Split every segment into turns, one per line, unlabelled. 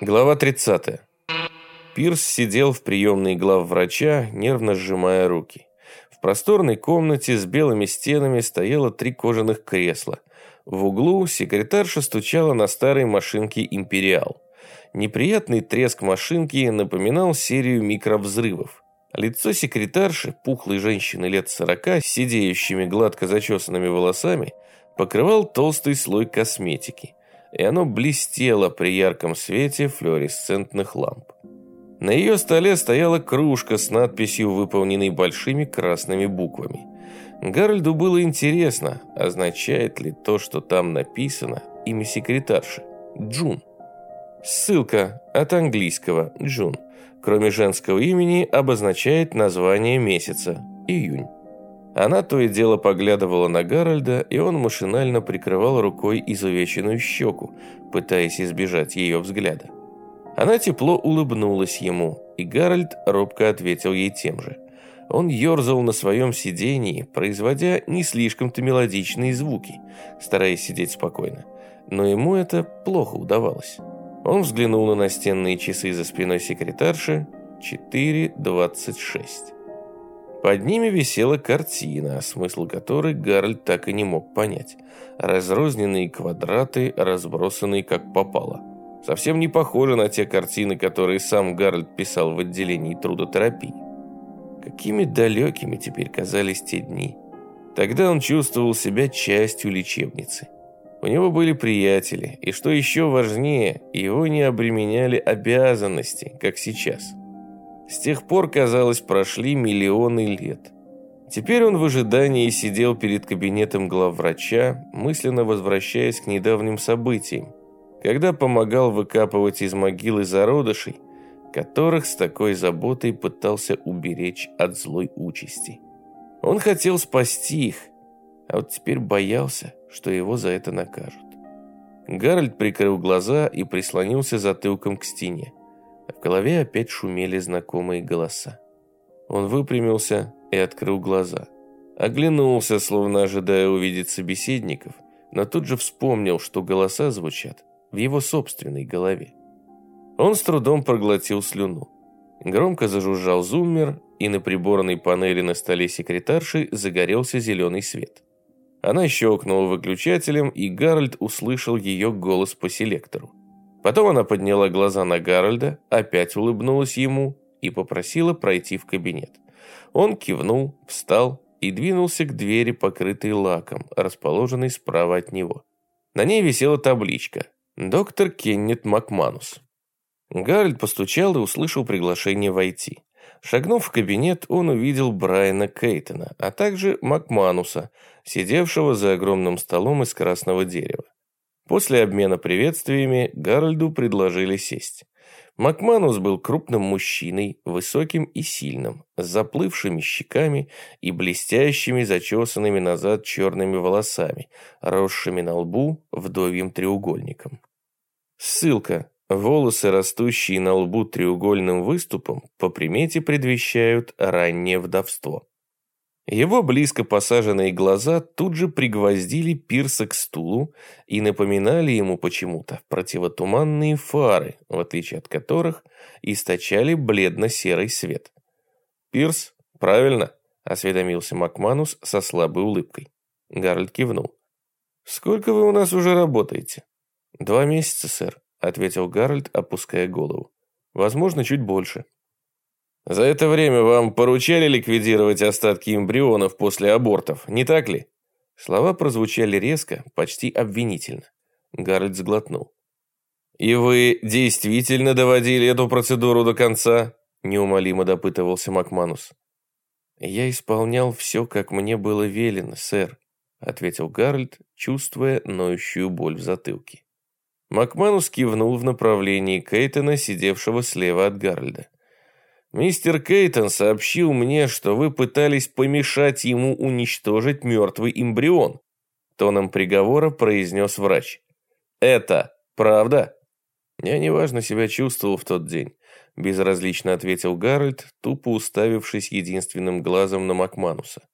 Глава 30. Пирс сидел в приемной главврача, нервно сжимая руки. В просторной комнате с белыми стенами стояло три кожаных кресла. В углу секретарша стучала на старой машинке «Империал». Неприятный треск машинки напоминал серию микровзрывов. Лицо секретарши, пухлой женщины лет сорока, с сидеющими гладко зачесанными волосами, покрывал толстый слой косметики и оно блестело при ярком свете флуоресцентных ламп. На ее столе стояла кружка с надписью, выполненной большими красными буквами. Гарольду было интересно, означает ли то, что там написано, имя секретарши – Джун. Ссылка от английского «Джун», кроме женского имени, обозначает название месяца – июнь. Она то и дело поглядывала на Гарольда, и он машинально прикрывал рукой изувеченную щеку, пытаясь избежать ее взгляда. Она тепло улыбнулась ему, и Гарольд робко ответил ей тем же. Он ерзал на своем сидении, производя не слишком-то мелодичные звуки, стараясь сидеть спокойно. Но ему это плохо удавалось. Он взглянул на настенные часы за спиной секретарши. 4.26. Под ними висела картина, смысл которой Гарольд так и не мог понять. Разрозненные квадраты, разбросанные как попало. Совсем не похоже на те картины, которые сам Гарольд писал в отделении трудотерапии. Какими далекими теперь казались те дни. Тогда он чувствовал себя частью лечебницы. У него были приятели, и что еще важнее, его не обременяли обязанности, как сейчас. С тех пор, казалось, прошли миллионы лет. Теперь он в ожидании сидел перед кабинетом главврача, мысленно возвращаясь к недавним событиям, когда помогал выкапывать из могилы зародышей, которых с такой заботой пытался уберечь от злой участи. Он хотел спасти их, а вот теперь боялся, что его за это накажут. Гарольд прикрыл глаза и прислонился затылком к стене. В голове опять шумели знакомые голоса. Он выпрямился и открыл глаза. Оглянулся, словно ожидая увидеть собеседников, но тут же вспомнил, что голоса звучат в его собственной голове. Он с трудом проглотил слюну. Громко зажужжал зуммер, и на приборной панели на столе секретарши загорелся зеленый свет. Она щелкнула выключателем, и Гарольд услышал ее голос по селектору. Потом она подняла глаза на Гарольда, опять улыбнулась ему и попросила пройти в кабинет. Он кивнул, встал и двинулся к двери, покрытой лаком, расположенной справа от него. На ней висела табличка «Доктор Кеннет Макманус». Гарольд постучал и услышал приглашение войти. Шагнув в кабинет, он увидел Брайана Кейтона, а также Макмануса, сидевшего за огромным столом из красного дерева. После обмена приветствиями Гарольду предложили сесть. Макманус был крупным мужчиной, высоким и сильным, с заплывшими щеками и блестящими, зачесанными назад черными волосами, росшими на лбу вдовьим треугольником. Ссылка. Волосы, растущие на лбу треугольным выступом, по примете предвещают раннее вдовство. Его близко посаженные глаза тут же пригвоздили Пирса к стулу и напоминали ему почему-то противотуманные фары, в отличие от которых источали бледно-серый свет. «Пирс, правильно?» – осведомился Макманус со слабой улыбкой. Гарольд кивнул. «Сколько вы у нас уже работаете?» «Два месяца, сэр», – ответил Гарольд, опуская голову. «Возможно, чуть больше». За это время вам поручали ликвидировать остатки эмбрионов после абортов, не так ли? Слова прозвучали резко, почти обвинительно. Гарольд сглотнул. «И вы действительно доводили эту процедуру до конца?» неумолимо допытывался Макманус. «Я исполнял все, как мне было велено, сэр», ответил Гарольд, чувствуя ноющую боль в затылке. Макманус кивнул в направлении Кейтона, сидевшего слева от Гарольда. Мистер Кейтон сообщил мне, что вы пытались помешать ему уничтожить мертвый эмбрион. Тоном приговора произнес врач. Это правда? Я неважно себя чувствовал в тот день. Безразлично ответил Гарольд, тупо уставившись единственным глазом на Макмануса.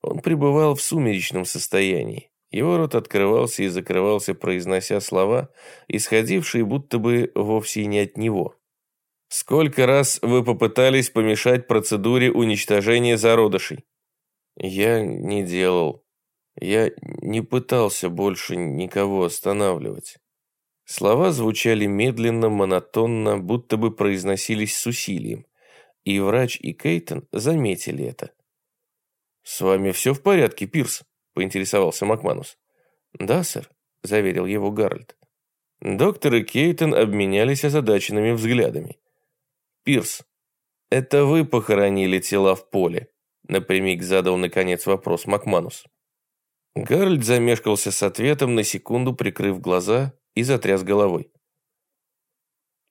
Он пребывал в сумеречном состоянии. Его рот открывался и закрывался, произнося слова, исходившие будто бы вовсе не от него. «Сколько раз вы попытались помешать процедуре уничтожения зародышей?» «Я не делал. Я не пытался больше никого останавливать». Слова звучали медленно, монотонно, будто бы произносились с усилием. И врач, и Кейтон заметили это. «С вами все в порядке, Пирс?» – поинтересовался Макманус. «Да, сэр», – заверил его Гарольд. Доктор и Кейтон обменялись озадаченными взглядами. «Пирс, это вы похоронили тела в поле?» Напрямик задал, наконец, вопрос Макманус. Гарольд замешкался с ответом, на секунду прикрыв глаза и затряс головой.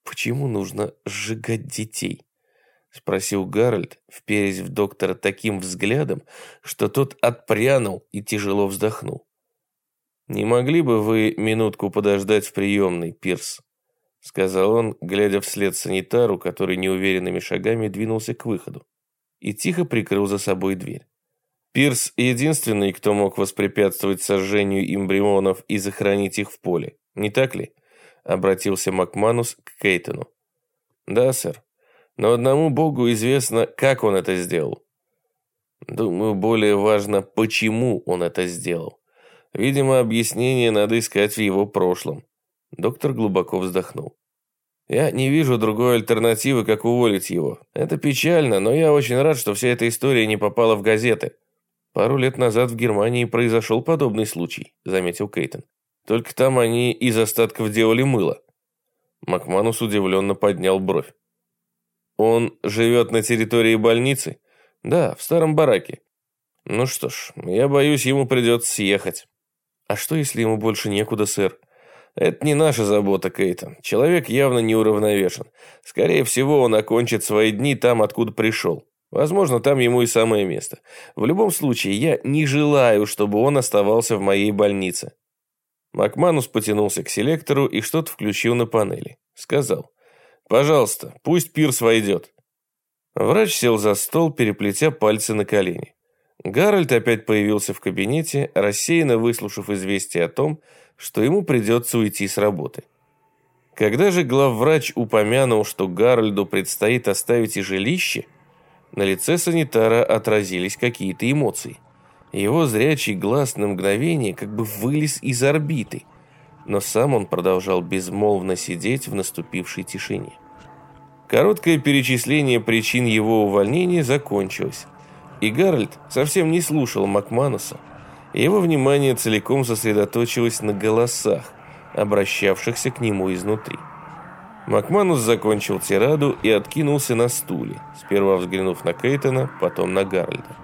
«Почему нужно сжигать детей?» Спросил Гарольд, вперясь в доктора таким взглядом, что тот отпрянул и тяжело вздохнул. «Не могли бы вы минутку подождать в приемной, Пирс?» Сказал он, глядя вслед санитару, который неуверенными шагами двинулся к выходу. И тихо прикрыл за собой дверь. Пирс единственный, кто мог воспрепятствовать сожжению эмбрионов и захоронить их в поле. Не так ли? Обратился Макманус к Кейтону. Да, сэр. Но одному богу известно, как он это сделал. Думаю, более важно, почему он это сделал. Видимо, объяснение надо искать в его прошлом. Доктор глубоко вздохнул. Я не вижу другой альтернативы, как уволить его. Это печально, но я очень рад, что вся эта история не попала в газеты. Пару лет назад в Германии произошел подобный случай, заметил Кейтон. Только там они из остатков делали мыло. Макманус удивленно поднял бровь. Он живет на территории больницы? Да, в старом бараке. Ну что ж, я боюсь, ему придется съехать. А что, если ему больше некуда, сэр? Это не наша забота, Кейтон. Человек явно неуравновешен. Скорее всего, он окончит свои дни там, откуда пришел. Возможно, там ему и самое место. В любом случае, я не желаю, чтобы он оставался в моей больнице. Макманус потянулся к селектору и что-то включил на панели. Сказал, «Пожалуйста, пусть Пирс войдет». Врач сел за стол, переплетя пальцы на колени. Гарольд опять появился в кабинете, рассеянно выслушав известие о том, что ему придется уйти с работы. Когда же главврач упомянул, что Гарольду предстоит оставить и жилище, на лице санитара отразились какие-то эмоции. Его зрячий глаз на мгновение как бы вылез из орбиты, но сам он продолжал безмолвно сидеть в наступившей тишине. Короткое перечисление причин его увольнения закончилось, и Гарольд совсем не слушал Макмануса. Его внимание целиком сосредоточилось на голосах, обращавшихся к нему изнутри. Макманус закончил тираду и откинулся на стуле, сперва взглянув на Кейтона, потом на Гарольда.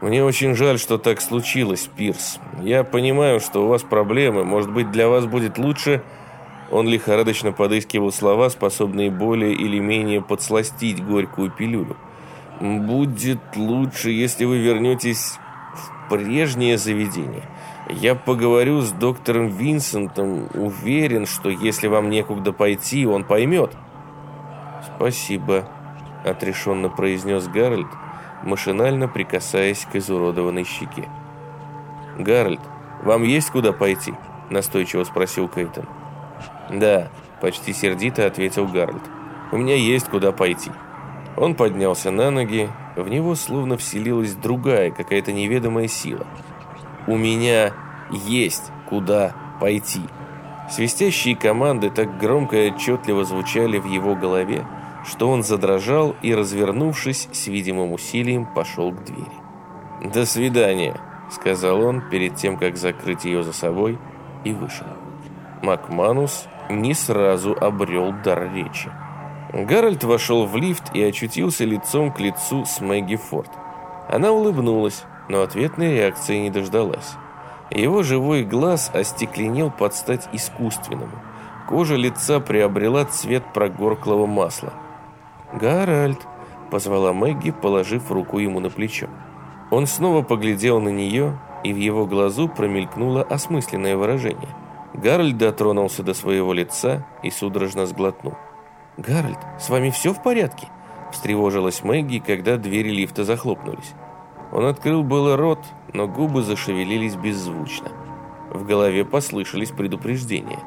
«Мне очень жаль, что так случилось, Пирс. Я понимаю, что у вас проблемы. Может быть, для вас будет лучше...» Он лихорадочно подыскивал слова, способные более или менее подсластить горькую пилюлю. «Будет лучше, если вы вернетесь в прежнее заведение. Я поговорю с доктором Винсентом, уверен, что если вам некуда пойти, он поймет». «Спасибо», — отрешенно произнес Гарольд, машинально прикасаясь к изуродованной щеке. «Гарольд, вам есть куда пойти?» – настойчиво спросил Кейтон. «Да», – почти сердито ответил Гарольд. «У меня есть куда пойти». Он поднялся на ноги, в него словно вселилась другая, какая-то неведомая сила. «У меня есть куда пойти». Свистящие команды так громко и отчетливо звучали в его голове, что он задрожал и, развернувшись, с видимым усилием пошел к двери. «До свидания», — сказал он перед тем, как закрыть ее за собой, и вышел. Макманус не сразу обрел дар речи. Гарольд вошел в лифт и очутился лицом к лицу с Мэгги Форд. Она улыбнулась, но ответной реакции не дождалась. Его живой глаз остекленел под стать искусственному. Кожа лица приобрела цвет прогорклого масла. «Гарольд!» – позвала Мэгги, положив руку ему на плечо. Он снова поглядел на нее, и в его глазу промелькнуло осмысленное выражение. Гарольд дотронулся до своего лица и судорожно сглотнул. «Гарольд, с вами все в порядке?» – встревожилась Мэгги, когда двери лифта захлопнулись. Он открыл было рот, но губы зашевелились беззвучно. В голове послышались предупреждения.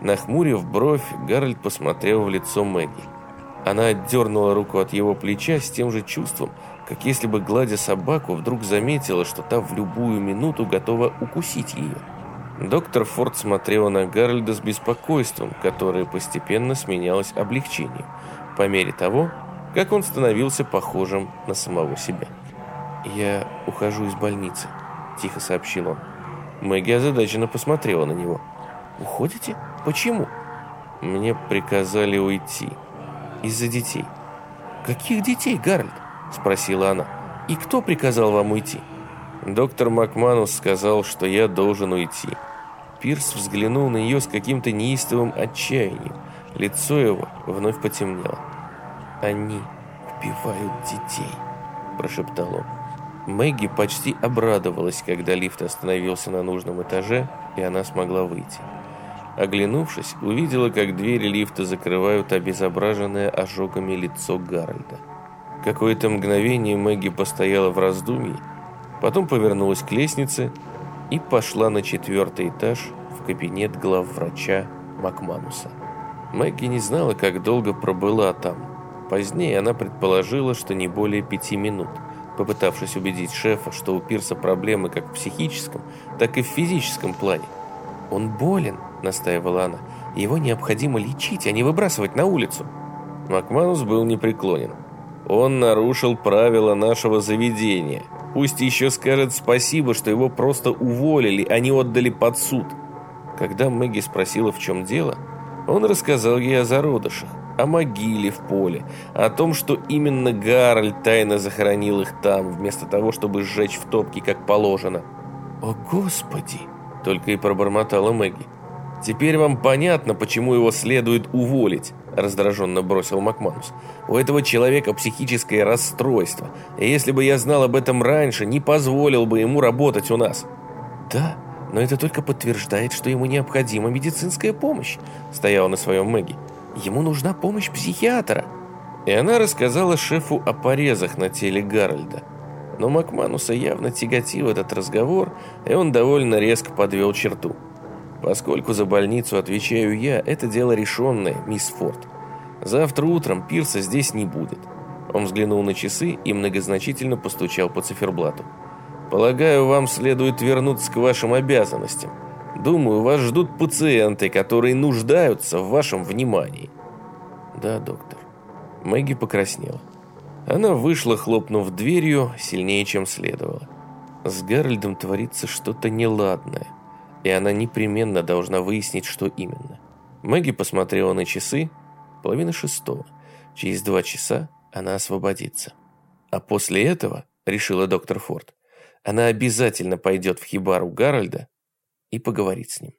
Нахмурив бровь, Гарольд посмотрел в лицо Мэгги. Она отдернула руку от его плеча с тем же чувством, как если бы, гладя собаку, вдруг заметила, что та в любую минуту готова укусить ее. Доктор Форд смотрела на Гарольда с беспокойством, которое постепенно сменялось облегчением, по мере того, как он становился похожим на самого себя. «Я ухожу из больницы», – тихо сообщил он. Мэгги озадаченно посмотрела на него. «Уходите? Почему?» «Мне приказали уйти. Из-за детей». «Каких детей, Гарольд?» – спросила она. «И кто приказал вам уйти?» Доктор Макманус сказал, что я должен уйти. Пирс взглянул на нее с каким-то неистовым отчаянием. Лицо его вновь потемнело. «Они убивают детей», – прошептал он. Мэгги почти обрадовалась, когда лифт остановился на нужном этаже, и она смогла выйти. Оглянувшись, увидела, как двери лифта закрывают обезображенное ожогами лицо Гарольда. Какое-то мгновение Мэгги постояла в раздумье, потом повернулась к лестнице и пошла на четвертый этаж в кабинет главврача Макмануса. Мэгги не знала, как долго пробыла там. Позднее она предположила, что не более пяти минут – попытавшись убедить шефа, что у Пирса проблемы как в психическом, так и в физическом плане. «Он болен», — настаивала она. «Его необходимо лечить, а не выбрасывать на улицу». Макманус был непреклонен. «Он нарушил правила нашего заведения. Пусть еще скажет спасибо, что его просто уволили, а не отдали под суд». Когда Мэгги спросила, в чем дело, он рассказал ей о зародышах о могиле в поле, о том, что именно Гарольд тайно захоронил их там, вместо того, чтобы сжечь в топке, как положено. «О, Господи!» – только и пробормотала Мэгги. «Теперь вам понятно, почему его следует уволить», – раздраженно бросил Макманус. «У этого человека психическое расстройство, и если бы я знал об этом раньше, не позволил бы ему работать у нас». «Да, но это только подтверждает, что ему необходима медицинская помощь», – стояла на своем Мэгги. Ему нужна помощь психиатра». И она рассказала шефу о порезах на теле Гарольда. Но Макмануса явно тяготил этот разговор, и он довольно резко подвел черту. «Поскольку за больницу отвечаю я, это дело решенное, мисс Форд. Завтра утром Пирса здесь не будет». Он взглянул на часы и многозначительно постучал по циферблату. «Полагаю, вам следует вернуться к вашим обязанностям. Думаю, вас ждут пациенты, которые нуждаются в вашем внимании. Да, доктор. Мэгги покраснела. Она вышла, хлопнув дверью, сильнее, чем следовало. С Гарольдом творится что-то неладное, и она непременно должна выяснить, что именно. Мэгги посмотрела на часы. Половина шестого. Через два часа она освободится. А после этого, решила доктор Форд, она обязательно пойдет в хибару Гарольда и поговорить с ним.